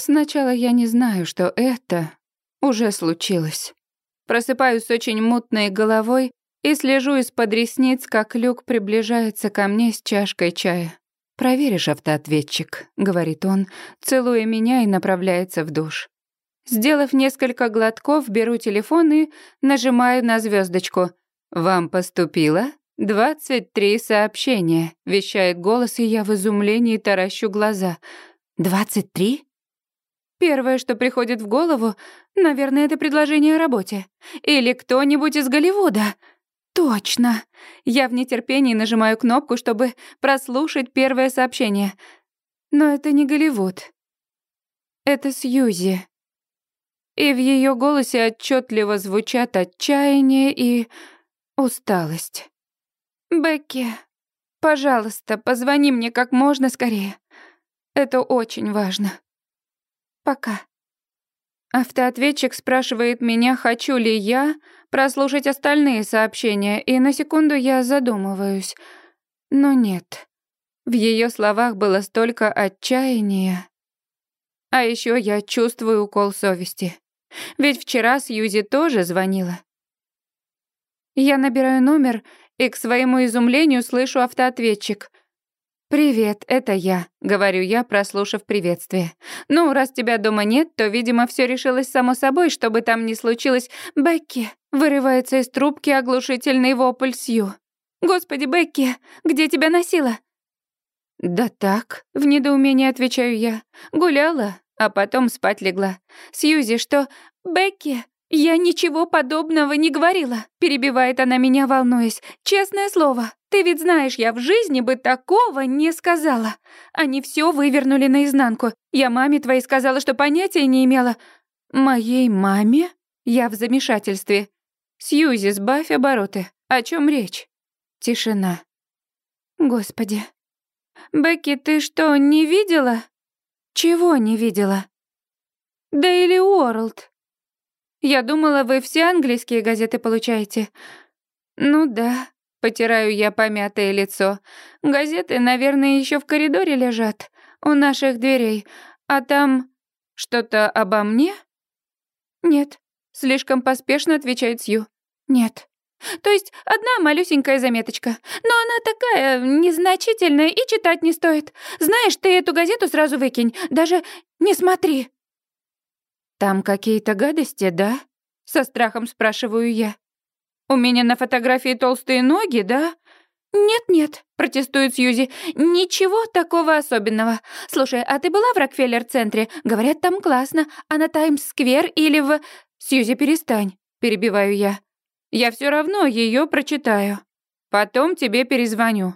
Сначала я не знаю, что это уже случилось. Просыпаюсь с очень мутной головой и слежу из-под ресниц, как Люк приближается ко мне с чашкой чая. «Проверишь автоответчик», — говорит он, целуя меня и направляется в душ. Сделав несколько глотков, беру телефон и нажимаю на звездочку. «Вам поступило?» «Двадцать три сообщения», — вещает голос, и я в изумлении таращу глаза. «Двадцать три?» Первое, что приходит в голову, наверное, это предложение о работе. Или кто-нибудь из Голливуда. Точно. Я в нетерпении нажимаю кнопку, чтобы прослушать первое сообщение. Но это не Голливуд. Это Сьюзи. И в ее голосе отчетливо звучат отчаяние и усталость. «Бекки, пожалуйста, позвони мне как можно скорее. Это очень важно». Пока. Автоответчик спрашивает меня, хочу ли я прослушать остальные сообщения, и на секунду я задумываюсь. Но нет. В ее словах было столько отчаяния. А еще я чувствую укол совести. Ведь вчера Сьюзи тоже звонила. Я набираю номер и к своему изумлению слышу автоответчик. «Привет, это я», — говорю я, прослушав приветствие. «Ну, раз тебя дома нет, то, видимо, все решилось само собой, чтобы там не случилось. Бекки!» — вырывается из трубки оглушительный вопль Сью. «Господи, Бекки, где тебя носила?» «Да так», — в недоумении отвечаю я. «Гуляла, а потом спать легла. Сьюзи, что...» «Бекки, «Я ничего подобного не говорила», — перебивает она меня, волнуясь. «Честное слово, ты ведь знаешь, я в жизни бы такого не сказала. Они все вывернули наизнанку. Я маме твоей сказала, что понятия не имела». «Моей маме?» Я в замешательстве. «Сьюзи, сбавь обороты. О чем речь?» Тишина. «Господи. Бекки, ты что, не видела?» «Чего не видела?» «Дейли Уорлд». Я думала, вы все английские газеты получаете. Ну да, потираю я помятое лицо. Газеты, наверное, еще в коридоре лежат, у наших дверей. А там что-то обо мне? Нет, слишком поспешно отвечает Сью. Нет. То есть одна малюсенькая заметочка, но она такая незначительная и читать не стоит. Знаешь, ты эту газету сразу выкинь, даже не смотри. «Там какие-то гадости, да?» — со страхом спрашиваю я. «У меня на фотографии толстые ноги, да?» «Нет-нет», — протестует Сьюзи, — «ничего такого особенного. Слушай, а ты была в Рокфеллер-центре? Говорят, там классно. А на Таймс-сквер или в...» «Сьюзи, перестань», — перебиваю я. «Я все равно ее прочитаю. Потом тебе перезвоню».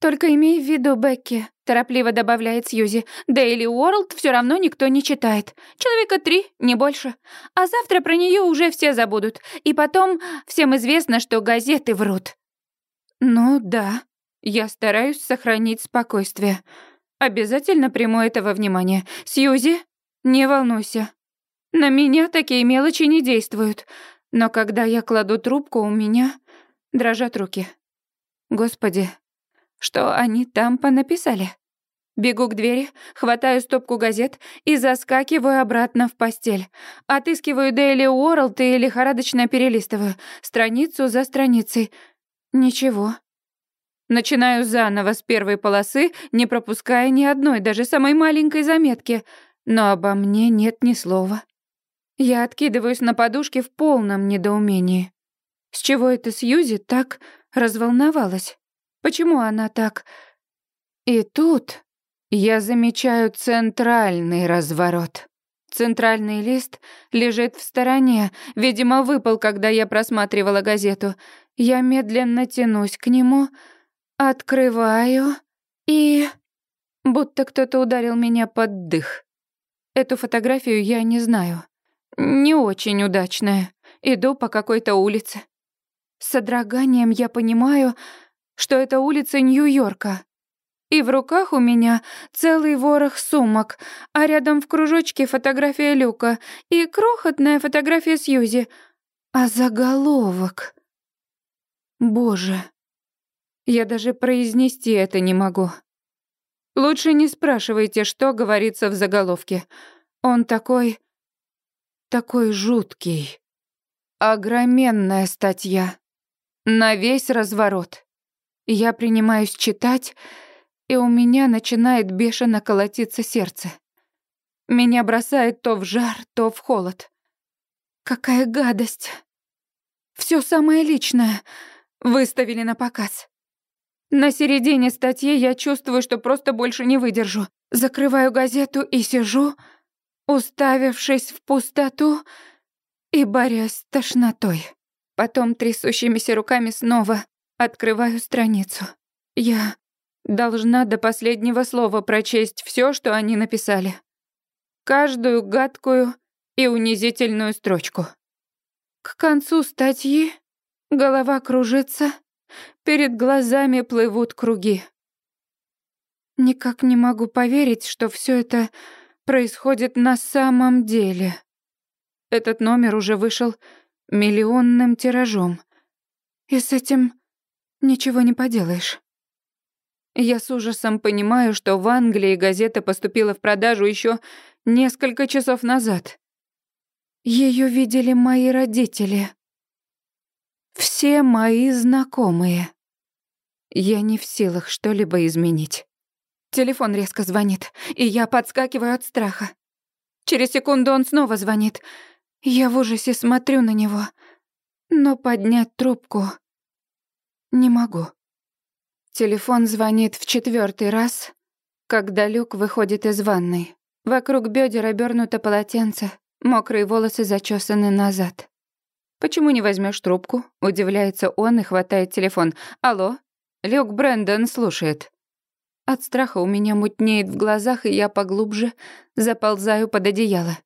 «Только имей в виду, Бекки», — торопливо добавляет Сьюзи, «Дейли Уорлд все равно никто не читает. Человека три, не больше. А завтра про нее уже все забудут. И потом всем известно, что газеты врут». «Ну да, я стараюсь сохранить спокойствие. Обязательно приму этого внимание. Сьюзи, не волнуйся. На меня такие мелочи не действуют. Но когда я кладу трубку, у меня дрожат руки. Господи, что они там понаписали? Бегу к двери, хватаю стопку газет и заскакиваю обратно в постель. Отыскиваю Daily World и лихорадочно перелистываю, страницу за страницей. Ничего. Начинаю заново с первой полосы, не пропуская ни одной, даже самой маленькой заметки. Но обо мне нет ни слова. Я откидываюсь на подушке в полном недоумении. С чего это Сьюзи так разволновалась? Почему она так... И тут я замечаю центральный разворот. Центральный лист лежит в стороне, видимо, выпал, когда я просматривала газету. Я медленно тянусь к нему, открываю и... Будто кто-то ударил меня под дых. Эту фотографию я не знаю. Не очень удачная. Иду по какой-то улице. С содроганием я понимаю, что это улица Нью-Йорка. И в руках у меня целый ворох сумок, а рядом в кружочке фотография Люка и крохотная фотография Сьюзи. А заголовок... Боже, я даже произнести это не могу. Лучше не спрашивайте, что говорится в заголовке. Он такой... такой жуткий. Огроменная статья. На весь разворот. Я принимаюсь читать, и у меня начинает бешено колотиться сердце. Меня бросает то в жар, то в холод. Какая гадость. Все самое личное выставили на показ. На середине статьи я чувствую, что просто больше не выдержу. Закрываю газету и сижу, уставившись в пустоту и борясь с тошнотой. Потом трясущимися руками снова открываю страницу. Я должна до последнего слова прочесть все, что они написали. Каждую гадкую и унизительную строчку. К концу статьи голова кружится, перед глазами плывут круги. Никак не могу поверить, что все это происходит на самом деле. Этот номер уже вышел миллионным тиражом. И с этим ничего не поделаешь. Я с ужасом понимаю, что в Англии газета поступила в продажу еще несколько часов назад. Ее видели мои родители. Все мои знакомые. Я не в силах что-либо изменить. Телефон резко звонит, и я подскакиваю от страха. Через секунду он снова звонит. Я в ужасе смотрю на него, но поднять трубку не могу. Телефон звонит в четвертый раз, когда Люк выходит из ванной. Вокруг бедер обернуто полотенце, мокрые волосы зачесаны назад. «Почему не возьмешь трубку?» — удивляется он и хватает телефон. «Алло?» Люк Брэндон слушает. От страха у меня мутнеет в глазах, и я поглубже заползаю под одеяло.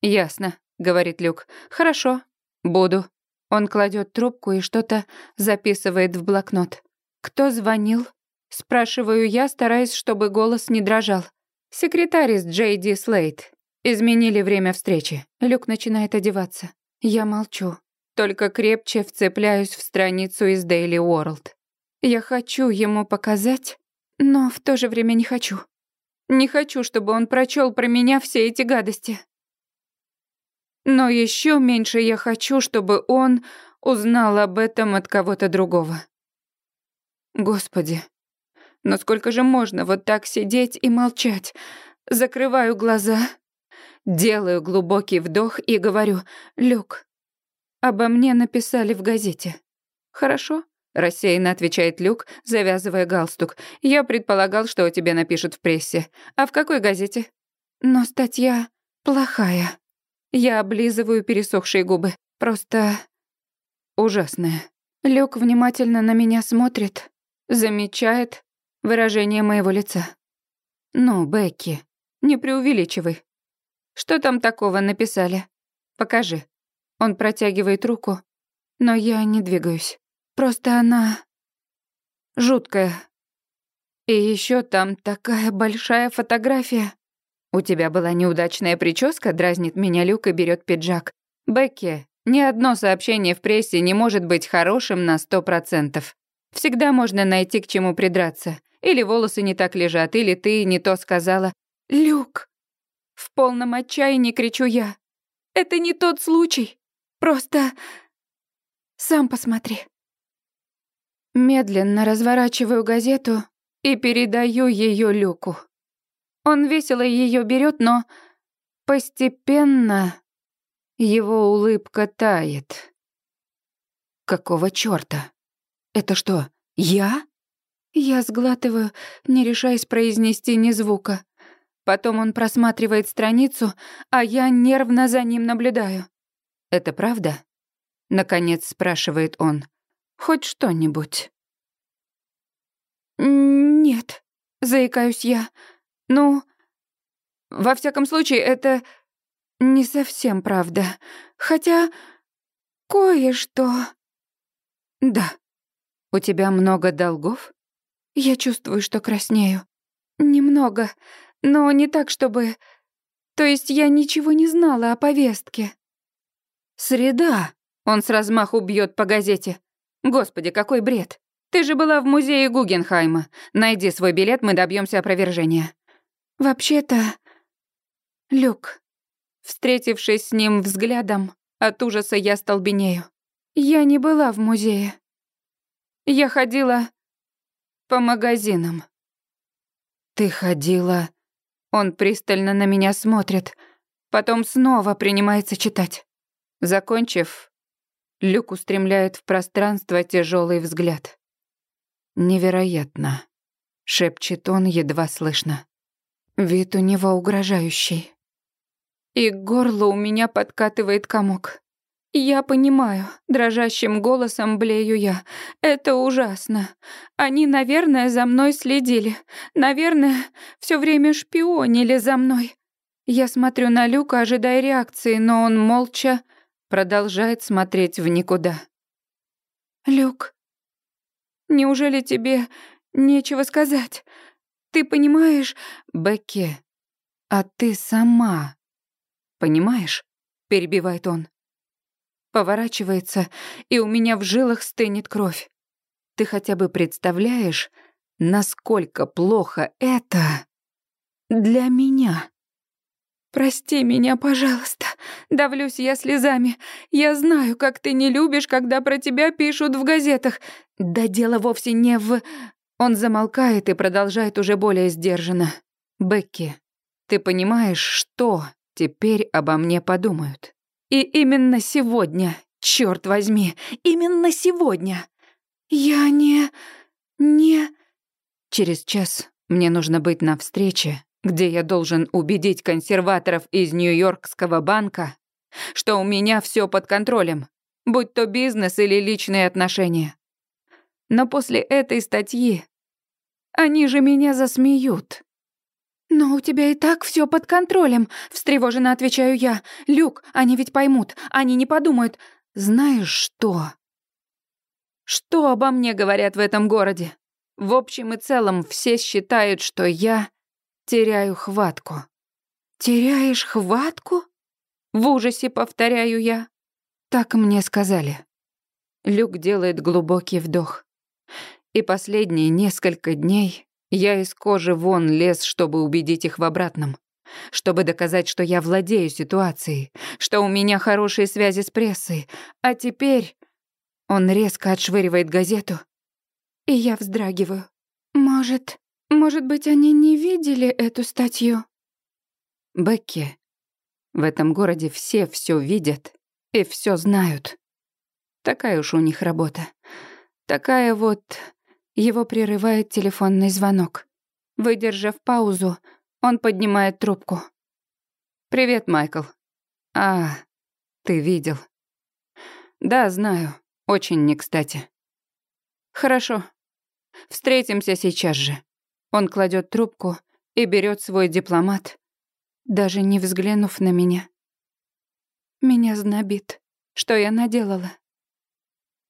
«Ясно», — говорит Люк. «Хорошо, буду». Он кладет трубку и что-то записывает в блокнот. «Кто звонил?» — спрашиваю я, стараясь, чтобы голос не дрожал. «Секретарь из Джей Ди Слейт. Изменили время встречи». Люк начинает одеваться. Я молчу, только крепче вцепляюсь в страницу из Daily World. Я хочу ему показать, но в то же время не хочу. Не хочу, чтобы он прочел про меня все эти гадости. Но еще меньше я хочу, чтобы он узнал об этом от кого-то другого. Господи, но сколько же можно вот так сидеть и молчать? Закрываю глаза, делаю глубокий вдох и говорю, «Люк, обо мне написали в газете. Хорошо?» Рассеянно отвечает Люк, завязывая галстук. «Я предполагал, что о тебе напишут в прессе. А в какой газете?» «Но статья плохая». Я облизываю пересохшие губы. Просто ужасная. Люк внимательно на меня смотрит, замечает выражение моего лица. «Ну, Бекки, не преувеличивай. Что там такого написали? Покажи». Он протягивает руку, но я не двигаюсь. Просто она жуткая. И еще там такая большая фотография. У тебя была неудачная прическа, дразнит меня Люк и берет пиджак. Бекки, ни одно сообщение в прессе не может быть хорошим на сто процентов. Всегда можно найти к чему придраться. Или волосы не так лежат, или ты не то сказала. «Люк!» В полном отчаянии кричу я. «Это не тот случай. Просто... Сам посмотри». Медленно разворачиваю газету и передаю ее Люку. Он весело ее берет, но постепенно его улыбка тает. Какого чёрта? Это что, я? Я сглатываю, не решаясь произнести ни звука. Потом он просматривает страницу, а я нервно за ним наблюдаю. «Это правда?» — наконец спрашивает он. «Хоть что-нибудь?» «Нет», — заикаюсь я. «Ну, во всяком случае, это не совсем правда. Хотя кое-что...» «Да. У тебя много долгов?» Я чувствую, что краснею. Немного, но не так, чтобы... То есть я ничего не знала о повестке. «Среда!» — он с размаху бьет по газете. «Господи, какой бред! Ты же была в музее Гугенхайма. Найди свой билет, мы добьемся опровержения». «Вообще-то...» «Люк, Встретившись с ним взглядом, от ужаса я столбенею. Я не была в музее. Я ходила по магазинам. Ты ходила... Он пристально на меня смотрит, потом снова принимается читать. Закончив, Люк устремляет в пространство тяжелый взгляд. «Невероятно», — шепчет он едва слышно. Вид у него угрожающий. И к горлу у меня подкатывает комок. «Я понимаю», — дрожащим голосом блею я. «Это ужасно. Они, наверное, за мной следили. Наверное, все время шпионили за мной». Я смотрю на Люка, ожидая реакции, но он молча продолжает смотреть в никуда. «Люк, неужели тебе нечего сказать? Ты понимаешь...» «Бекки, а ты сама понимаешь?» — перебивает он. Поворачивается, и у меня в жилах стынет кровь. Ты хотя бы представляешь, насколько плохо это для меня? Прости меня, пожалуйста. Давлюсь я слезами. Я знаю, как ты не любишь, когда про тебя пишут в газетах. Да дело вовсе не в... Он замолкает и продолжает уже более сдержанно. Бекки, ты понимаешь, что теперь обо мне подумают? И именно сегодня, черт возьми, именно сегодня. Я не... не... Через час мне нужно быть на встрече, где я должен убедить консерваторов из Нью-Йоркского банка, что у меня все под контролем, будь то бизнес или личные отношения. Но после этой статьи они же меня засмеют. «Но у тебя и так все под контролем», — встревоженно отвечаю я. «Люк, они ведь поймут, они не подумают. Знаешь что?» Что обо мне говорят в этом городе? В общем и целом все считают, что я теряю хватку. «Теряешь хватку?» В ужасе повторяю я. Так мне сказали. Люк делает глубокий вдох. И последние несколько дней я из кожи вон лез, чтобы убедить их в обратном. Чтобы доказать, что я владею ситуацией, что у меня хорошие связи с прессой. А теперь он резко отшвыривает газету, и я вздрагиваю. Может, может быть, они не видели эту статью? Бекки, в этом городе все все видят и все знают. Такая уж у них работа. Такая вот его прерывает телефонный звонок. Выдержав паузу, он поднимает трубку. «Привет, Майкл». «А, ты видел». «Да, знаю. Очень не кстати». «Хорошо. Встретимся сейчас же». Он кладет трубку и берет свой дипломат, даже не взглянув на меня. Меня знобит. Что я наделала?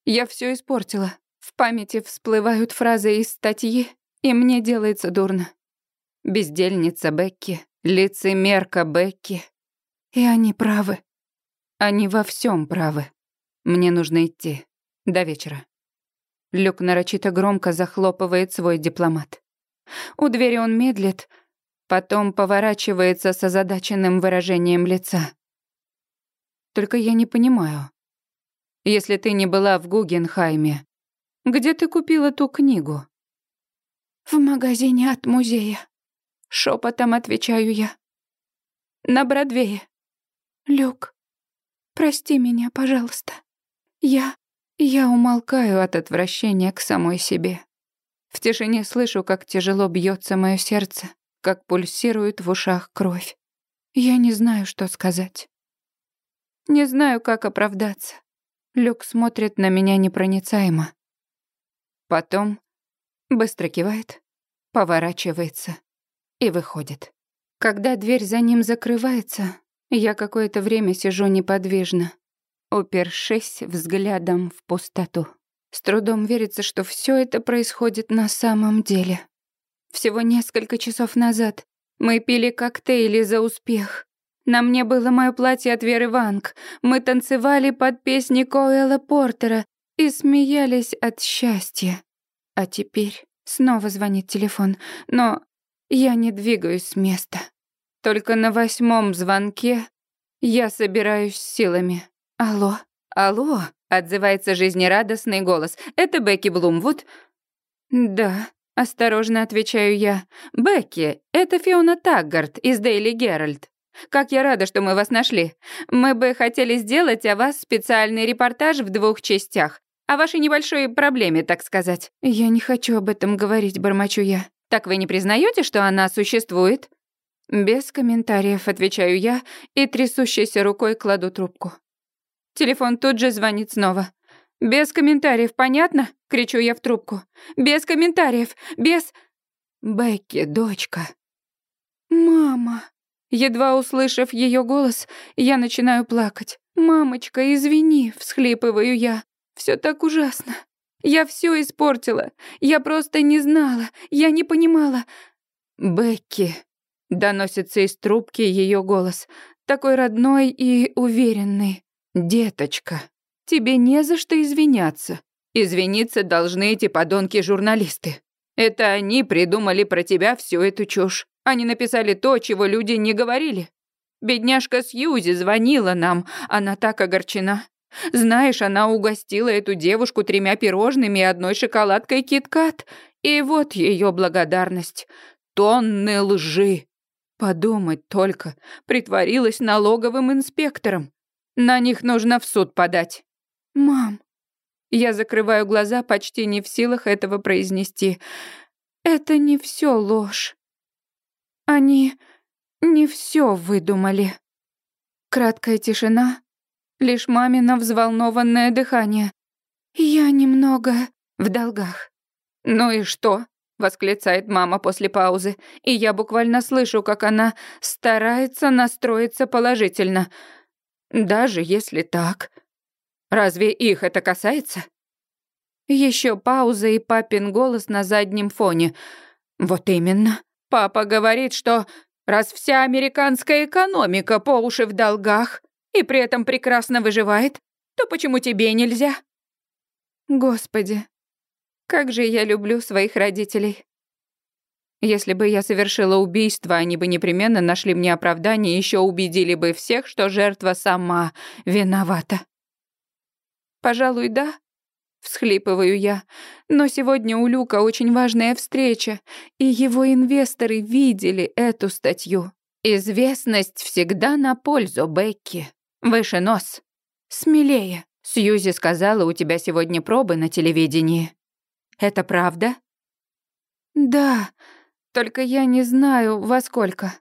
Я все испортила. В памяти всплывают фразы из статьи, и мне делается дурно. Бездельница Бекки, лицемерка Бекки. И они правы. Они во всем правы. Мне нужно идти. До вечера. Люк нарочито громко захлопывает свой дипломат. У двери он медлит, потом поворачивается с озадаченным выражением лица. Только я не понимаю. Если ты не была в Гугенхайме, где ты купила ту книгу?» «В магазине от музея», — шепотом отвечаю я. «На Бродвее. Люк, прости меня, пожалуйста. Я... я умолкаю от отвращения к самой себе. В тишине слышу, как тяжело бьется мое сердце, как пульсирует в ушах кровь. Я не знаю, что сказать. Не знаю, как оправдаться. Люк смотрит на меня непроницаемо. Потом быстро кивает, поворачивается и выходит. Когда дверь за ним закрывается, я какое-то время сижу неподвижно, упершись взглядом в пустоту. С трудом верится, что все это происходит на самом деле. Всего несколько часов назад мы пили коктейли за успех. На мне было мое платье от Веры Ванг. Мы танцевали под песни Коэла Портера и смеялись от счастья. А теперь снова звонит телефон, но я не двигаюсь с места. Только на восьмом звонке Я собираюсь силами. Алло, алло, отзывается жизнерадостный голос. Это Бекки Блумвуд? Да, осторожно отвечаю я. Бекки, это Фиона Таггарт из Дейли Геральт. Как я рада, что мы вас нашли. Мы бы хотели сделать о вас специальный репортаж в двух частях. О вашей небольшой проблеме, так сказать. Я не хочу об этом говорить, бормочу я. Так вы не признаете, что она существует? Без комментариев отвечаю я и трясущейся рукой кладу трубку. Телефон тут же звонит снова. «Без комментариев, понятно?» — кричу я в трубку. «Без комментариев, без...» «Бекки, дочка». «Мама...» Едва услышав ее голос, я начинаю плакать. «Мамочка, извини», — всхлипываю я. Все так ужасно. Я все испортила. Я просто не знала. Я не понимала». «Бекки», — доносится из трубки ее голос, такой родной и уверенный. «Деточка, тебе не за что извиняться. Извиниться должны эти подонки-журналисты. Это они придумали про тебя всю эту чушь. Они написали то, чего люди не говорили. Бедняжка Сьюзи звонила нам, она так огорчена. Знаешь, она угостила эту девушку тремя пирожными и одной шоколадкой киткат. И вот ее благодарность. Тонны лжи. Подумать только, притворилась налоговым инспектором. На них нужно в суд подать. Мам, я закрываю глаза, почти не в силах этого произнести. Это не все ложь. Они не все выдумали. Краткая тишина, лишь мамино взволнованное дыхание. Я немного в долгах. Ну и что? восклицает мама после паузы, и я буквально слышу, как она старается настроиться положительно. Даже если так, разве их это касается? Еще пауза и папин голос на заднем фоне. Вот именно. Папа говорит, что раз вся американская экономика по уши в долгах и при этом прекрасно выживает, то почему тебе нельзя? Господи, как же я люблю своих родителей. Если бы я совершила убийство, они бы непременно нашли мне оправдание и еще убедили бы всех, что жертва сама виновата. Пожалуй, да, Всхлипываю я. Но сегодня у Люка очень важная встреча, и его инвесторы видели эту статью. Известность всегда на пользу Бекки. Выше нос. Смелее. Сьюзи сказала, у тебя сегодня пробы на телевидении. Это правда? Да, только я не знаю, во сколько.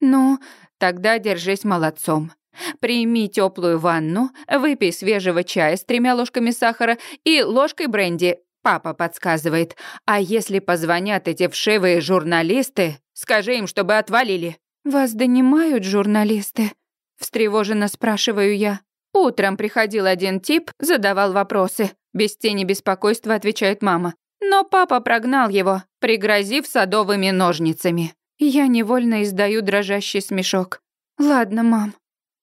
Ну, тогда держись молодцом. Прими теплую ванну, выпей свежего чая с тремя ложками сахара и ложкой бренди. Папа подсказывает. А если позвонят эти вшивые журналисты, скажи им, чтобы отвалили. Вас донимают журналисты? Встревоженно спрашиваю я. Утром приходил один тип, задавал вопросы. Без тени беспокойства отвечает мама. Но папа прогнал его, пригрозив садовыми ножницами. Я невольно издаю дрожащий смешок. «Ладно, мам,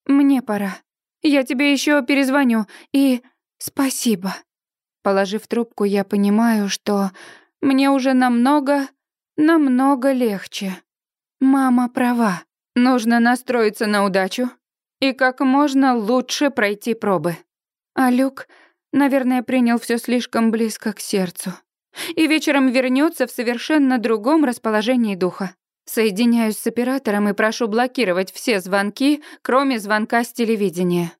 мне пора. Я тебе еще перезвоню. И спасибо. Положив трубку, я понимаю, что мне уже намного, намного легче. Мама права. Нужно настроиться на удачу и как можно лучше пройти пробы. А Люк, наверное, принял все слишком близко к сердцу. И вечером вернется в совершенно другом расположении духа. Соединяюсь с оператором и прошу блокировать все звонки, кроме звонка с телевидения.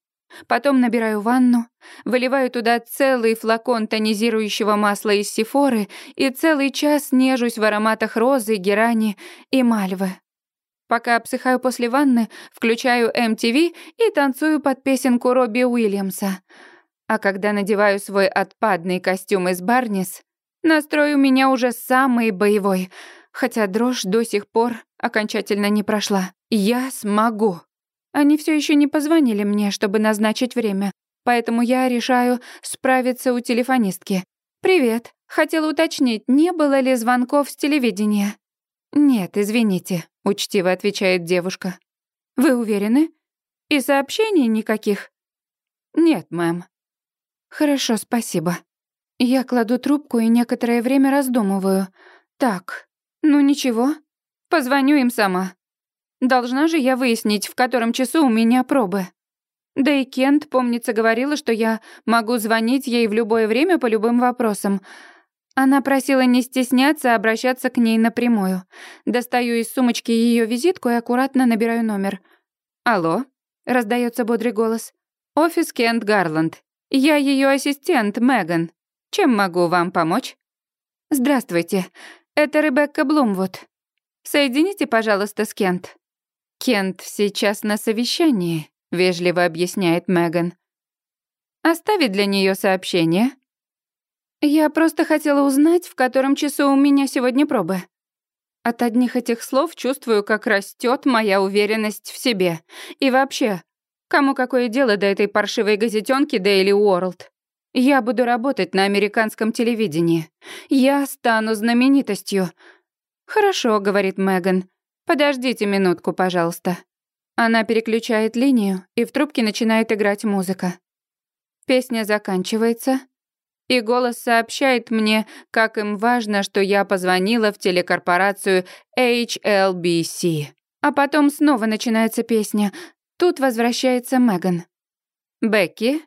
Потом набираю ванну, выливаю туда целый флакон тонизирующего масла из сифоры и целый час нежусь в ароматах розы, герани и мальвы. Пока обсыхаю после ванны, включаю MTV и танцую под песенку Робби Уильямса. А когда надеваю свой отпадный костюм из Барнис, настрой у меня уже самый боевой — хотя дрожь до сих пор окончательно не прошла. Я смогу. Они все еще не позвонили мне, чтобы назначить время, поэтому я решаю справиться у телефонистки. «Привет. Хотела уточнить, не было ли звонков с телевидения?» «Нет, извините», — учтиво отвечает девушка. «Вы уверены? И сообщений никаких?» «Нет, мэм». «Хорошо, спасибо». Я кладу трубку и некоторое время раздумываю. Так, ну ничего, позвоню им сама. Должна же я выяснить, в котором часу у меня пробы. Да и Кент, помнится, говорила, что я могу звонить ей в любое время по любым вопросам. Она просила не стесняться обращаться к ней напрямую. Достаю из сумочки ее визитку и аккуратно набираю номер. «Алло?» — раздается бодрый голос. «Офис Кент Гарланд. Я ее ассистент, Меган. Чем могу вам помочь?» «Здравствуйте. Это Ребекка Блумвуд. Соедините, пожалуйста, с Кент». «Кент сейчас на совещании», — вежливо объясняет Меган. «Оставить для нее сообщение?» «Я просто хотела узнать, в котором часу у меня сегодня пробы». От одних этих слов чувствую, как растет моя уверенность в себе. И вообще, кому какое дело до этой паршивой газетенки Daily World? Я буду работать на американском телевидении. Я стану знаменитостью. Хорошо, говорит Меган. Подождите минутку, пожалуйста. Она переключает линию, и в трубке начинает играть музыка. Песня заканчивается, и голос сообщает мне, как им важно, что я позвонила в телекорпорацию HLBC. А потом снова начинается песня. Тут возвращается Меган. «Бекки,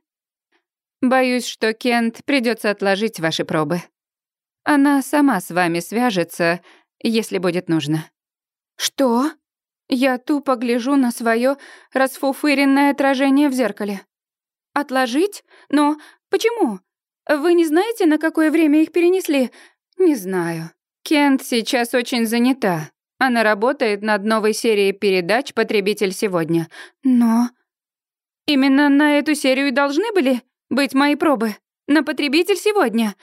Боюсь, что Кент придется отложить ваши пробы. Она сама с вами свяжется, если будет нужно. Что? Я тупо гляжу на свое расфуфыренное отражение в зеркале. Отложить? Но почему? Вы не знаете, на какое время их перенесли? Не знаю. Кент сейчас очень занята. Она работает над новой серией передач «Потребитель сегодня». Но... Именно на эту серию и должны были быть мои пробы. На потребитель сегодня.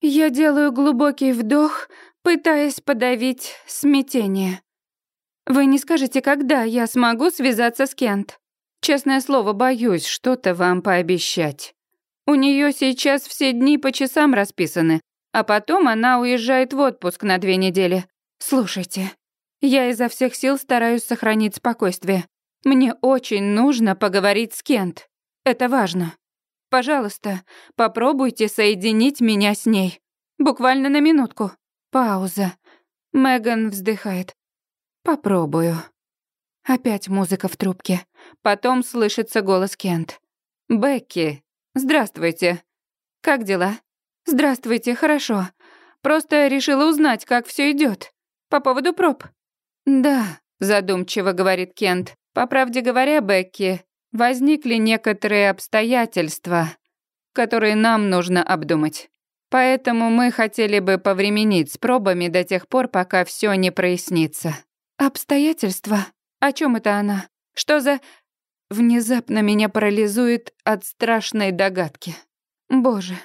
Я делаю глубокий вдох, пытаясь подавить смятение. Вы не скажете, когда я смогу связаться с Кент? Честное слово, боюсь что-то вам пообещать. У нее сейчас все дни по часам расписаны, а потом она уезжает в отпуск на две недели. Слушайте, я изо всех сил стараюсь сохранить спокойствие. Мне очень нужно поговорить с Кент. Это важно. Пожалуйста, попробуйте соединить меня с ней. Буквально на минутку. Пауза. Меган вздыхает. Попробую. Опять музыка в трубке. Потом слышится голос Кент. «Бекки, здравствуйте. Как дела?» «Здравствуйте, хорошо. Просто решила узнать, как все идет. По поводу проб». «Да», — задумчиво говорит Кент. «По правде говоря, Бекки, возникли некоторые обстоятельства, которые нам нужно обдумать. Поэтому мы хотели бы повременить с пробами до тех пор, пока все не прояснится. Обстоятельства? О чем это она? Что за... Внезапно меня парализует от страшной догадки. Боже,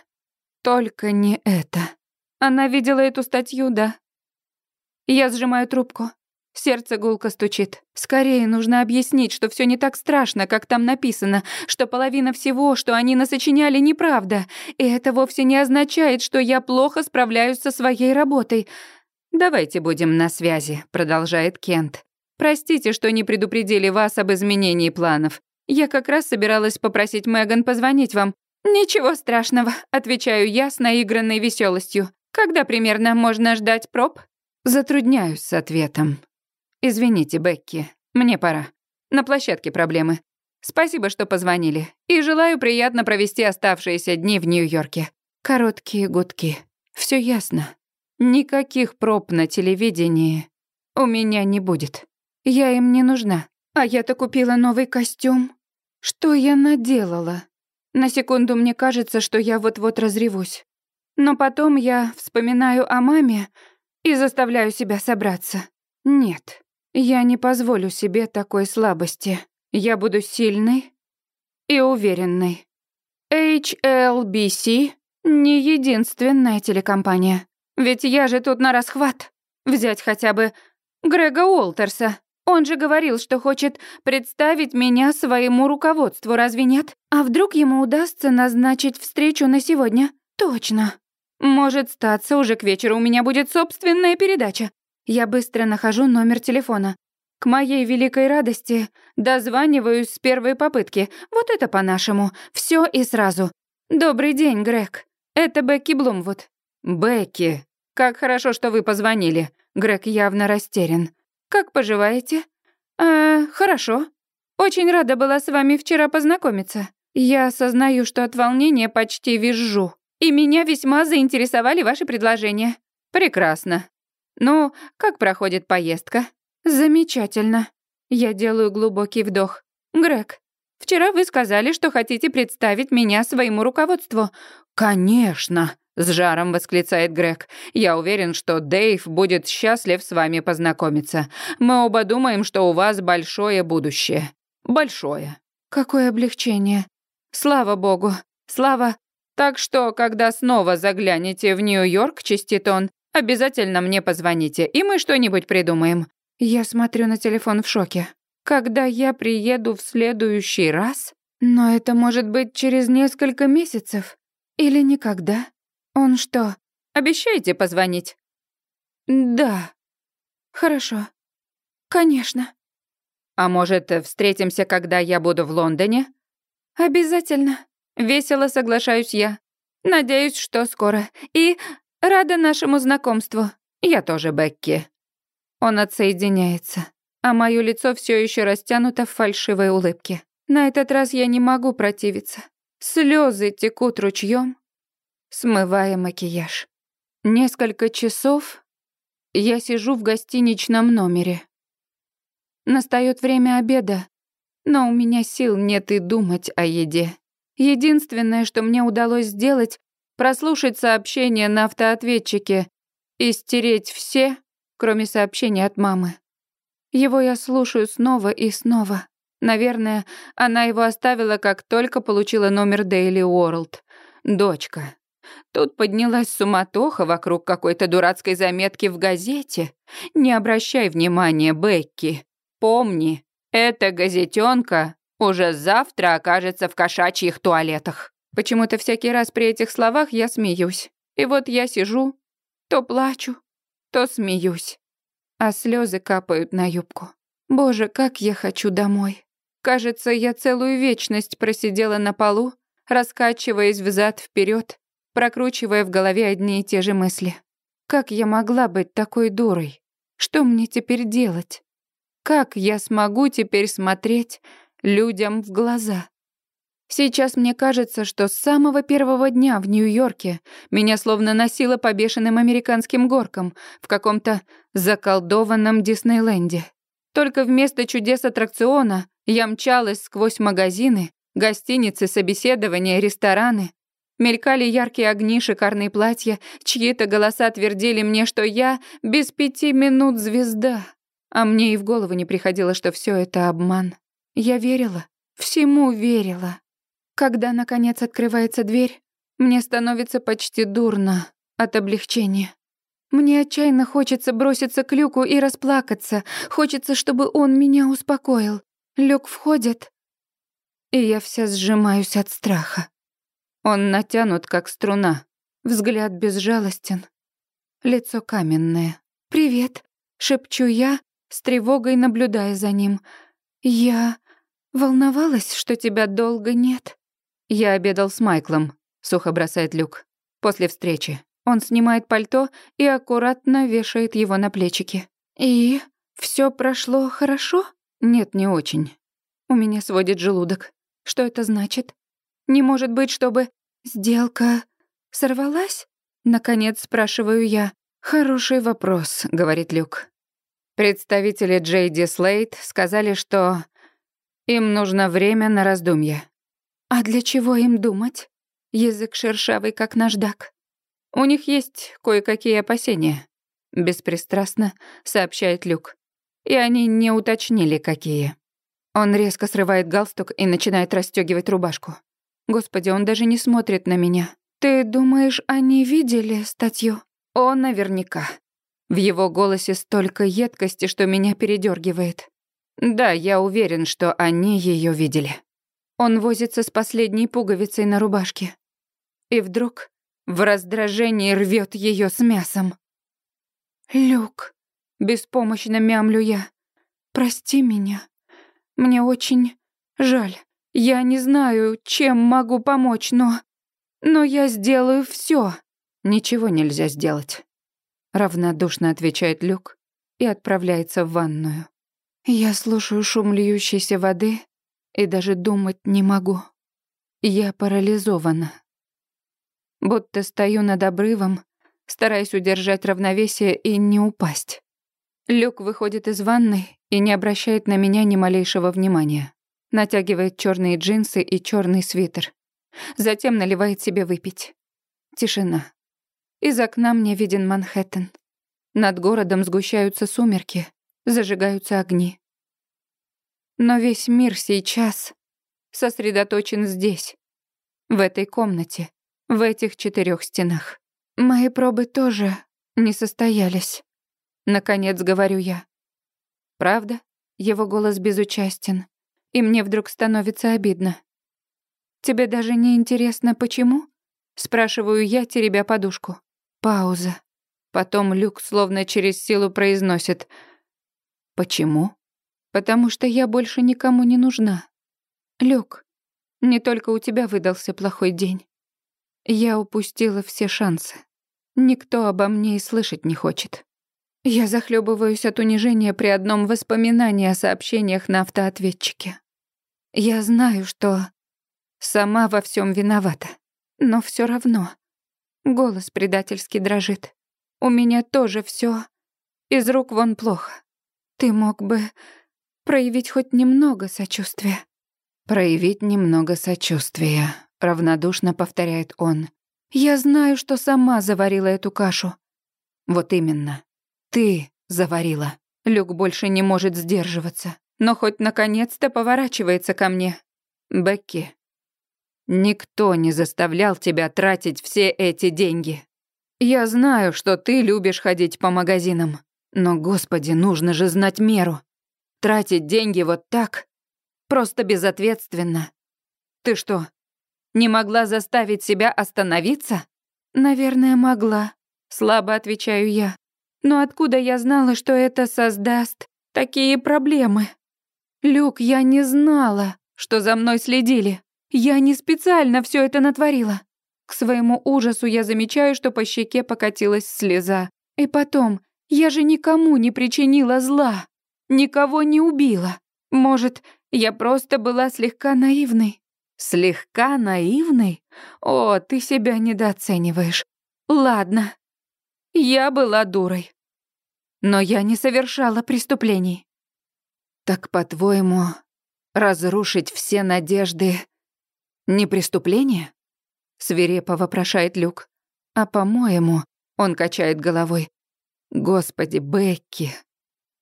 только не это. Она видела эту статью, да? Я сжимаю трубку. Сердце гулко стучит. Скорее нужно объяснить, что все не так страшно, как там написано, что половина всего, что они насочиняли, неправда. И это вовсе не означает, что я плохо справляюсь со своей работой. «Давайте будем на связи», — продолжает Кент. «Простите, что не предупредили вас об изменении планов. Я как раз собиралась попросить Меган позвонить вам. «Ничего страшного», — отвечаю я с наигранной веселостью. «Когда примерно можно ждать проб?» Затрудняюсь с ответом. «Извините, Бекки, мне пора. На площадке проблемы. Спасибо, что позвонили. И желаю приятно провести оставшиеся дни в Нью-Йорке. Короткие гудки. Все ясно. Никаких проб на телевидении у меня не будет. Я им не нужна. А я-то купила новый костюм. Что я наделала? На секунду мне кажется, что я вот-вот разревусь. Но потом я вспоминаю о маме и заставляю себя собраться. Нет, я не позволю себе такой слабости. Я буду сильной и уверенной. HLBC не единственная телекомпания. Ведь я же тут на расхват. Взять хотя бы Грега Уолтерса. Он же говорил, что хочет представить меня своему руководству, разве нет? А вдруг ему удастся назначить встречу на сегодня? Точно. Может, статься уже к вечеру у меня будет собственная передача. Я быстро нахожу номер телефона. К моей великой радости дозваниваюсь с первой попытки. Вот это по-нашему. Все и сразу. Добрый день, Грег. Это Бекки Блумвуд. Бекки, как хорошо, что вы позвонили. Грег явно растерян. Как поживаете? «А, хорошо. Очень рада была с вами вчера познакомиться. Я осознаю, что от волнения почти визжу. И меня весьма заинтересовали ваши предложения. Прекрасно. Ну, как проходит поездка? Замечательно. Я делаю глубокий вдох. Грег, вчера вы сказали, что хотите представить меня своему руководству. Конечно, с жаром восклицает Грег. Я уверен, что Дэйв будет счастлив с вами познакомиться. Мы оба думаем, что у вас большое будущее. Большое. Какое облегчение. Слава богу. Слава. Так что, когда снова заглянете в Нью-Йорк, чистит он, обязательно мне позвоните, и мы что-нибудь придумаем. Я смотрю на телефон в шоке. Когда я приеду в следующий раз? Но это может быть через несколько месяцев. Или никогда. Он что, обещаете позвонить? Да. Хорошо. Конечно. А может, встретимся, когда я буду в Лондоне? Обязательно. Весело соглашаюсь я. Надеюсь, что скоро. И рада нашему знакомству. Я тоже, Бекки. Он отсоединяется, а мое лицо все еще растянуто в фальшивой улыбке. На этот раз я не могу противиться. Слезы текут ручьем, смывая макияж. Несколько часов я сижу в гостиничном номере. Настает время обеда, но у меня сил нет и думать о еде. Единственное, что мне удалось сделать, прослушать сообщения на автоответчике и стереть все, кроме сообщений от мамы. Его я слушаю снова и снова. Наверное, она его оставила, как только получила номер Daily World. Дочка. Тут поднялась суматоха вокруг какой-то дурацкой заметки в газете. Не обращай внимания, Бекки. Помни, эта газетенка уже завтра окажется в кошачьих туалетах. Почему-то всякий раз при этих словах я смеюсь. И вот я сижу, то плачу, то смеюсь. А слезы капают на юбку. Боже, как я хочу домой. Кажется, я целую вечность просидела на полу, раскачиваясь взад вперед, прокручивая в голове одни и те же мысли. Как я могла быть такой дурой? Что мне теперь делать? Как я смогу теперь смотреть людям в глаза? Сейчас мне кажется, что с самого первого дня в Нью-Йорке меня словно носило по бешеным американским горкам в каком-то заколдованном Диснейленде. Только вместо чудес аттракциона я мчалась сквозь магазины, гостиницы, собеседования, рестораны. Мелькали яркие огни, шикарные платья, чьи-то голоса твердили мне, что я без пяти минут звезда. А мне и в голову не приходило, что все это обман. Я верила, всему верила. Когда, наконец, открывается дверь, мне становится почти дурно от облегчения. Мне отчаянно хочется броситься к Люку и расплакаться. Хочется, чтобы он меня успокоил. Люк входит, и я вся сжимаюсь от страха. Он натянут, как струна, взгляд безжалостен, лицо каменное. «Привет», — шепчу я, с тревогой наблюдая за ним. «Я волновалась, что тебя долго нет». «Я обедал с Майклом», — сухо бросает Люк. «После встречи. Он снимает пальто и аккуратно вешает его на плечики. И все прошло хорошо?» «Нет, не очень. У меня сводит желудок. Что это значит? Не может быть, чтобы сделка сорвалась?» Наконец спрашиваю я. «Хороший вопрос», — говорит Люк. Представители Джейди Слейт сказали, что им нужно время на раздумье. А для чего им думать? Язык шершавый, как наждак. У них есть кое-какие опасения. Беспристрастно сообщает Люк. И они не уточнили, какие. Он резко срывает галстук и начинает расстегивать рубашку. Господи, он даже не смотрит на меня. Ты думаешь, они видели статью? О, наверняка. В его голосе столько едкости, что меня передергивает. Да, я уверен, что они ее видели. Он возится с последней пуговицей на рубашке. И вдруг в раздражении рвет ее с мясом. «Люк», — беспомощно мямлю я, — «прости меня. Мне очень жаль. Я не знаю, чем могу помочь, но... Но я сделаю все. Ничего нельзя сделать равнодушно отвечает Люк и отправляется в ванную. Я слушаю шум льющейся воды и даже думать не могу. Я парализована. Будто стою над обрывом, стараясь удержать равновесие и не упасть. Люк выходит из ванной и не обращает на меня ни малейшего внимания. Натягивает черные джинсы и черный свитер. Затем наливает себе выпить. Тишина. Из окна мне виден Манхэттен. Над городом сгущаются сумерки, зажигаются огни. Но весь мир сейчас сосредоточен здесь, в этой комнате, в этих четырех стенах. Мои пробы тоже не состоялись. Наконец говорю я. Правда? Его голос безучастен, и мне вдруг становится обидно. Тебе даже не интересно, почему? Спрашиваю я, теребя подушку. Пауза. Потом Люк словно через силу произносит. Почему? Потому что я больше никому не нужна. Люк, не только у тебя выдался плохой день. Я упустила все шансы. Никто обо мне и слышать не хочет. Я захлебываюсь от унижения при одном воспоминании о сообщениях на автоответчике. Я знаю, что сама во всем виновата, но все равно голос предательски дрожит. У меня тоже все из рук вон плохо. Ты мог бы проявить хоть немного сочувствия. Проявить немного сочувствия, равнодушно повторяет он. Я знаю, что сама заварила эту кашу. Вот именно. Ты заварила. Люк больше не может сдерживаться, но хоть наконец-то поворачивается ко мне. Бекки, никто не заставлял тебя тратить все эти деньги. Я знаю, что ты любишь ходить по магазинам, но, господи, нужно же знать меру. Тратить деньги вот так Просто безответственно. Ты что, не могла заставить себя остановиться? Наверное, могла. Слабо отвечаю я. Но откуда я знала, что это создаст такие проблемы? Люк, я не знала, что за мной следили. Я не специально все это натворила. К своему ужасу я замечаю, что по щеке покатилась слеза. И потом, я же никому не причинила зла, никого не убила. Может, я просто была слегка наивной. Слегка наивной? О, ты себя недооцениваешь. Ладно. Я была дурой. Но я не совершала преступлений. Так, по-твоему, разрушить все надежды не преступление? Свирепо вопрошает Люк. А по-моему, он качает головой. Господи, Бекки,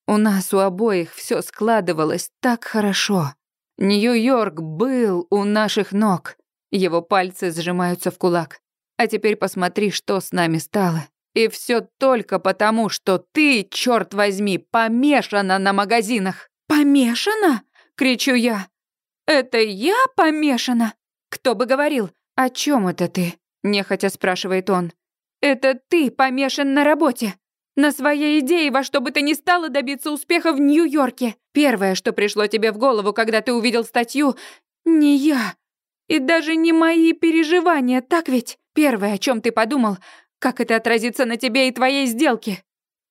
у нас у обоих все складывалось так хорошо. Нью-Йорк был у наших ног. Его пальцы сжимаются в кулак. А теперь посмотри, что с нами стало. И все только потому, что ты, черт возьми, помешана на магазинах. Помешана? кричу я. Это я помешана? Кто бы говорил? О чем это ты? нехотя спрашивает он. Это ты помешан на работе. На своей идее во что бы то ни стало добиться успеха в Нью-Йорке. Первое, что пришло тебе в голову, когда ты увидел статью, не я. И даже не мои переживания, так ведь? Первое, о чем ты подумал, как это отразится на тебе и твоей сделке.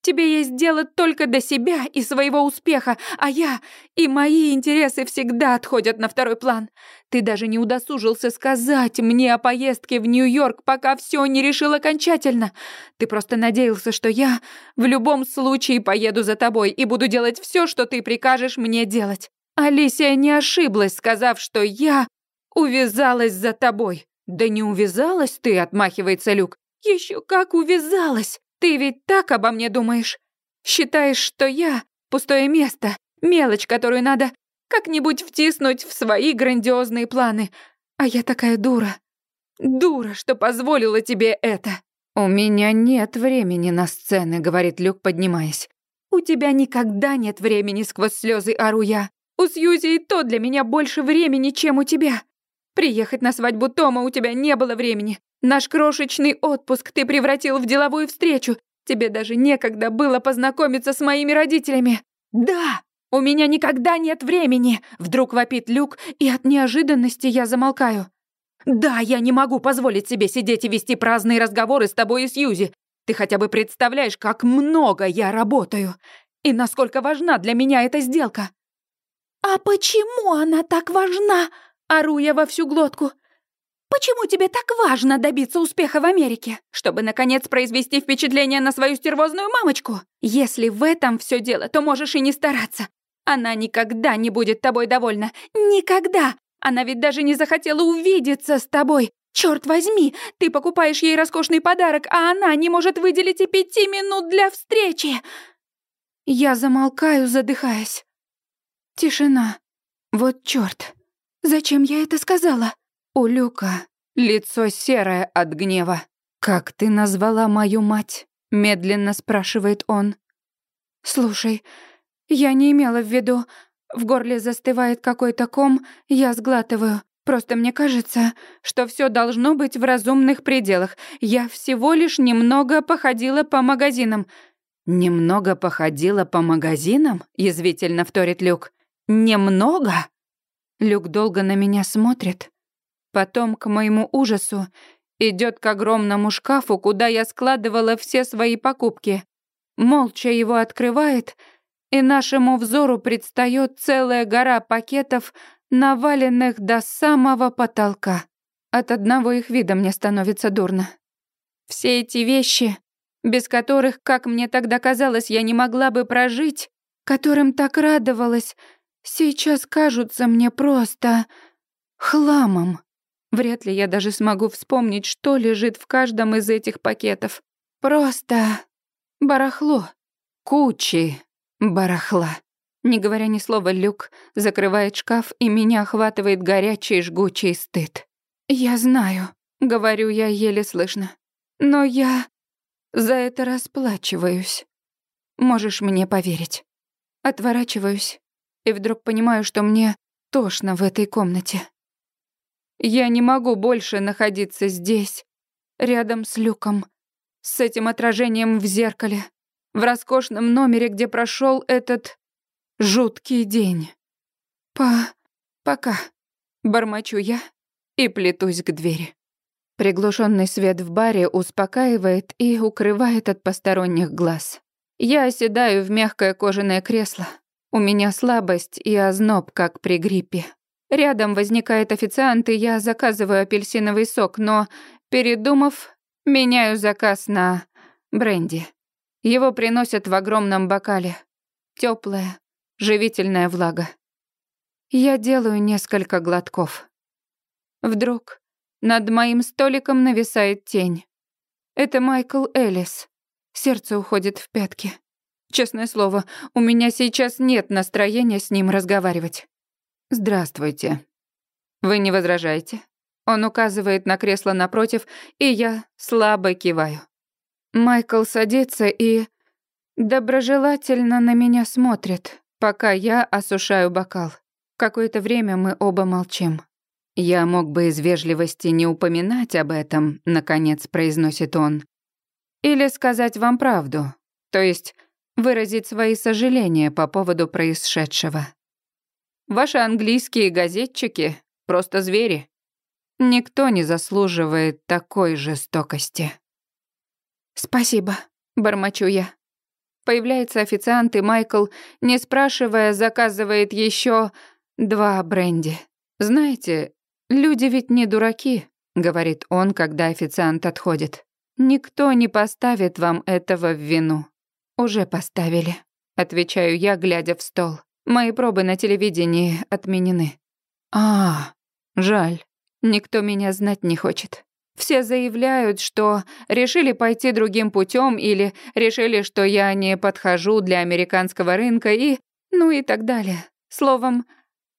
Тебе есть дело только до себя и своего успеха, а я и мои интересы всегда отходят на второй план. Ты даже не удосужился сказать мне о поездке в Нью-Йорк, пока все не решил окончательно. Ты просто надеялся, что я в любом случае поеду за тобой и буду делать все, что ты прикажешь мне делать. Алисия не ошиблась, сказав, что я увязалась за тобой. Да не увязалась ты, отмахивается Люк. Еще как увязалась. Ты ведь так обо мне думаешь? Считаешь, что я — пустое место, мелочь, которую надо как-нибудь втиснуть в свои грандиозные планы. А я такая дура. Дура, что позволила тебе это. «У меня нет времени на сцены», — говорит Люк, поднимаясь. «У тебя никогда нет времени», — сквозь слезы ору я. «У Сьюзи и то для меня больше времени, чем у тебя. Приехать на свадьбу Тома у тебя не было времени. Наш крошечный отпуск ты превратил в деловую встречу. Тебе даже некогда было познакомиться с моими родителями. Да, у меня никогда нет времени, вдруг вопит Люк, и от неожиданности я замолкаю. Да, я не могу позволить себе сидеть и вести праздные разговоры с тобой и Сьюзи. Ты хотя бы представляешь, как много я работаю. и насколько важна для меня эта сделка. А почему она так важна? Ору я во всю глотку. Почему тебе так важно добиться успеха в Америке? Чтобы, наконец, произвести впечатление на свою стервозную мамочку? Если в этом все дело, то можешь и не стараться. Она никогда не будет тобой довольна. Никогда! Она ведь даже не захотела увидеться с тобой. Черт возьми, ты покупаешь ей роскошный подарок, а она не может выделить и пяти минут для встречи. Я замолкаю, задыхаясь. Тишина. Вот черт. Зачем я это сказала? У Люка лицо серое от гнева. «Как ты назвала мою мать?» — медленно спрашивает он. «Слушай, я не имела в виду. В горле застывает какой-то ком, я сглатываю. Просто мне кажется, что все должно быть в разумных пределах. Я всего лишь немного походила по магазинам». «Немного походила по магазинам?» — язвительно вторит Люк. «Немного?» Люк долго на меня смотрит, Потом, к моему ужасу, идет к огромному шкафу, куда я складывала все свои покупки. Молча его открывает, и нашему взору предстает целая гора пакетов, наваленных до самого потолка. От одного их вида мне становится дурно. Все эти вещи, без которых, как мне тогда казалось, я не могла бы прожить, которым так радовалась, сейчас кажутся мне просто хламом. Вряд ли я даже смогу вспомнить, что лежит в каждом из этих пакетов. Просто барахло. Кучи барахла. Не говоря ни слова, Люк закрывает шкаф, и меня охватывает горячий жгучий стыд. «Я знаю», — говорю я еле слышно. «Но я за это расплачиваюсь. Можешь мне поверить». Отворачиваюсь и вдруг понимаю, что мне тошно в этой комнате. Я не могу больше находиться здесь, рядом с люком, с этим отражением в зеркале, в роскошном номере, где прошел этот жуткий день. По... пока. Бормочу я и плетусь к двери. Приглушенный свет в баре успокаивает и укрывает от посторонних глаз. Я оседаю в мягкое кожаное кресло. У меня слабость и озноб, как при гриппе. Рядом возникает официант, и я заказываю апельсиновый сок, но, передумав, меняю заказ на бренди. Его приносят в огромном бокале. Теплая, живительная влага. Я делаю несколько глотков. Вдруг над моим столиком нависает тень. Это Майкл Эллис. Сердце уходит в пятки. Честное слово, у меня сейчас нет настроения с ним разговаривать. «Здравствуйте. Вы не возражаете?» Он указывает на кресло напротив, и я слабо киваю. Майкл садится и доброжелательно на меня смотрит, пока я осушаю бокал. Какое-то время мы оба молчим. «Я мог бы из вежливости не упоминать об этом», — наконец произносит он. «Или сказать вам правду, то есть выразить свои сожаления по поводу происшедшего. Ваши английские газетчики — просто звери. Никто не заслуживает такой жестокости. «Спасибо», — бормочу я. Появляется официант, и Майкл, не спрашивая, заказывает еще два бренди. «Знаете, люди ведь не дураки», — говорит он, когда официант отходит. «Никто не поставит вам этого в вину». «Уже поставили», — отвечаю я, глядя в стол. Мои пробы на телевидении отменены. А, жаль. Никто меня знать не хочет. Все заявляют, что решили пойти другим путем или решили, что я не подхожу для американского рынка и... ну и так далее. Словом,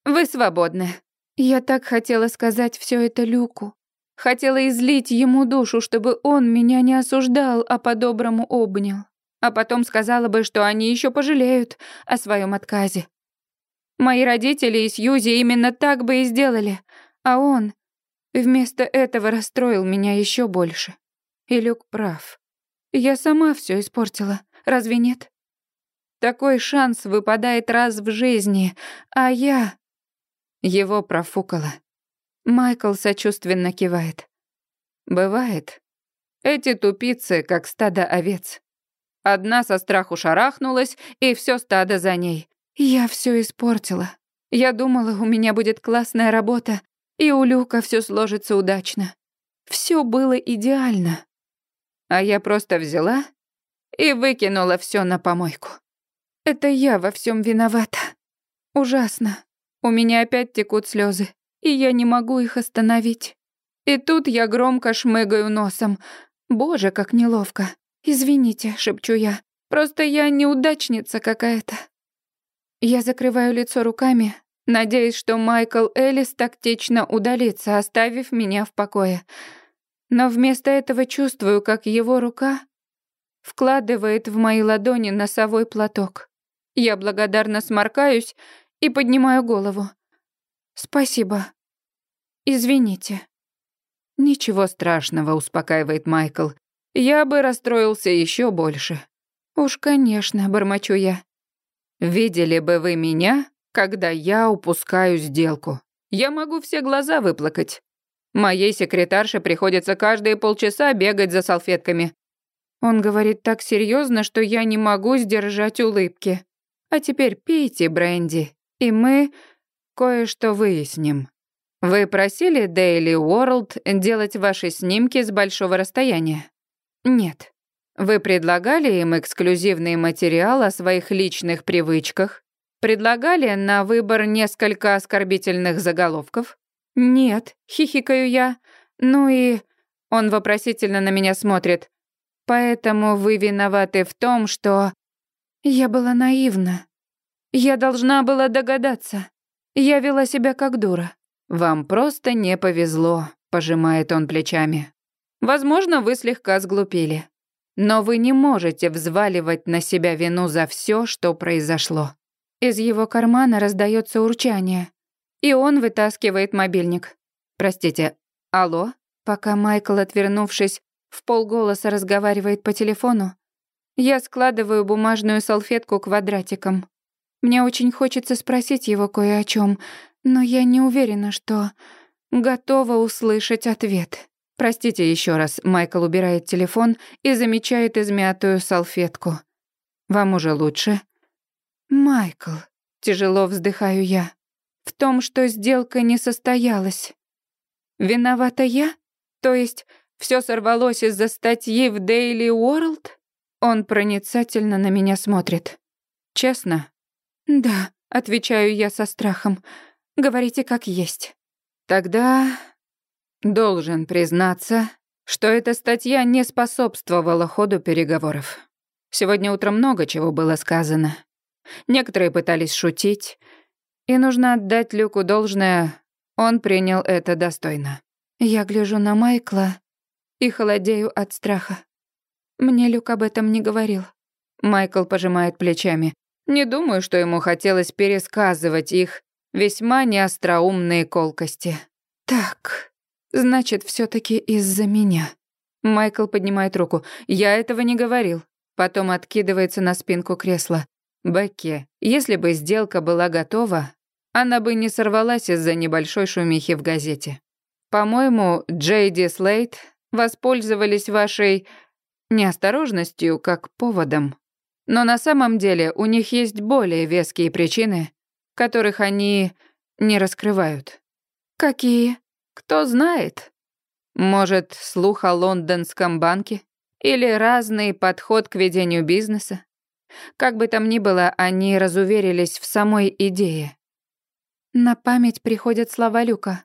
вы свободны. Я так хотела сказать все это Люку. Хотела излить ему душу, чтобы он меня не осуждал, а по-доброму обнял. А потом сказала бы, что они еще пожалеют о своем отказе. Мои родители и Сьюзи именно так бы и сделали, а он вместо этого расстроил меня еще больше. И Люк прав. Я сама все испортила, разве нет? Такой шанс выпадает раз в жизни, а я... Его профукала. Майкл сочувственно кивает. Бывает. Эти тупицы, как стадо овец. Одна со страху шарахнулась, и все стадо за ней. Я все испортила. Я думала, у меня будет классная работа, и у Люка все сложится удачно. Все было идеально. А я просто взяла и выкинула все на помойку. Это я во всем виновата. Ужасно. У меня опять текут слезы, и я не могу их остановить. И тут я громко шмыгаю носом. Боже, как неловко. Извините, шепчу я. Просто я неудачница какая-то. Я закрываю лицо руками, надеясь, что Майкл Элlis тактично удалится, оставив меня в покое. Но вместо этого чувствую, как его рука вкладывает в мои ладони носовой платок. Я благодарно сморкаюсь и поднимаю голову. «Спасибо. Извините». «Ничего страшного», — успокаивает Майкл. «Я бы расстроился еще больше». «Уж, конечно», — бормочу я. «Видели бы вы меня, когда я упускаю сделку. Я могу все глаза выплакать. Моей секретарше приходится каждые полчаса бегать за салфетками. Он говорит так серьезно, что я не могу сдержать улыбки. А теперь пейте бренди, и мы кое-что выясним. Вы просили Daily World делать ваши снимки с большого расстояния? Нет. Вы предлагали им эксклюзивный материал о своих личных привычках? Предлагали на выбор несколько оскорбительных заголовков? Нет, хихикаю я. Ну и... Он вопросительно на меня смотрит. Поэтому вы виноваты в том, что... Я была наивна. Я должна была догадаться. Я вела себя как дура. Вам просто не повезло, пожимает он плечами. Возможно, вы слегка сглупили. Но вы не можете взваливать на себя вину за все, что произошло. Из его кармана раздается урчание, и он вытаскивает мобильник. Простите, алло? Пока Майкл, отвернувшись, в полголоса разговаривает по телефону, я складываю бумажную салфетку квадратиком. Мне очень хочется спросить его кое о чем, но я не уверена, что готова услышать ответ. Простите еще раз, Майкл убирает телефон и замечает измятую салфетку. Вам уже лучше? Майкл, тяжело вздыхаю я. В том, что сделка не состоялась. Виновата я? То есть все сорвалось из-за статьи в Daily World? Он проницательно на меня смотрит. Честно? Да, отвечаю я со страхом. Говорите как есть. Тогда должен признаться, что эта статья не способствовала ходу переговоров. Сегодня утром много чего было сказано. Некоторые пытались шутить, и нужно отдать Люку должное, он принял это достойно. Я гляжу на Майкла и холодею от страха. Мне Люк об этом не говорил. Майкл пожимает плечами. Не думаю, что ему хотелось пересказывать их весьма неостроумные колкости. Так, значит, все таки из-за меня. Майкл поднимает руку. Я этого не говорил. Потом откидывается на спинку кресла. Бекки, если бы сделка была готова, она бы не сорвалась из-за небольшой шумихи в газете. По-моему, Джейди Слейт воспользовались вашей неосторожностью как поводом. Но на самом деле у них есть более веские причины, которых они не раскрывают. Какие? Кто знает? Может, слух о лондонском банке? Или разный подход к ведению бизнеса? Как бы там ни было, они разуверились в самой идее. На память приходят слова Люка.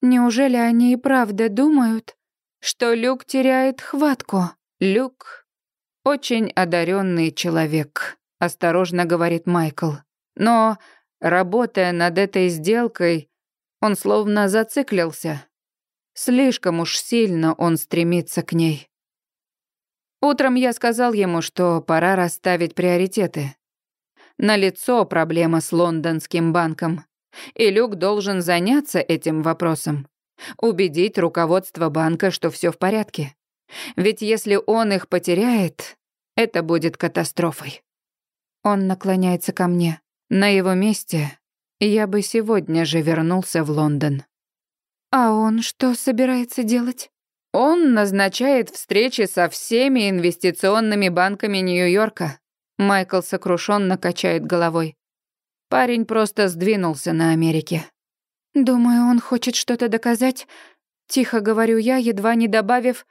Неужели они и правда думают, что Люк теряет хватку. Люк — очень одаренный человек, осторожно говорит Майкл. Но, работая над этой сделкой, он словно зациклился. Слишком уж сильно он стремится к ней. Утром я сказал ему, что пора расставить приоритеты. Налицо проблема с лондонским банком, и Люк должен заняться этим вопросом убедить руководство банка, что все в порядке. Ведь если он их потеряет, это будет катастрофой. Он наклоняется ко мне. На его месте я бы сегодня же вернулся в Лондон. А он что собирается делать? Он назначает встречи со всеми инвестиционными банками Нью-Йорка. Майкл сокрушенно качает головой. Парень просто сдвинулся на Америке. Думаю, он хочет что-то доказать. Тихо говорю я, едва не добавив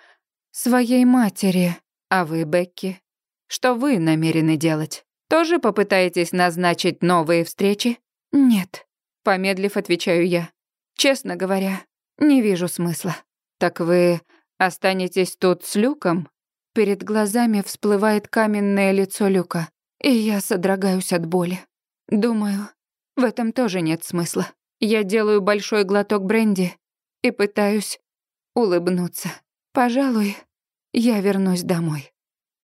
своей матери. А вы, Бекки, что вы намерены делать? Тоже попытаетесь назначить новые встречи? Нет, помедлив, отвечаю я. Честно говоря, не вижу смысла. Так вы останетесь тут с Люком? Перед глазами всплывает каменное лицо Люка, и я содрогаюсь от боли. Думаю, в этом тоже нет смысла. Я делаю большой глоток бренди и пытаюсь улыбнуться. Пожалуй, я вернусь домой.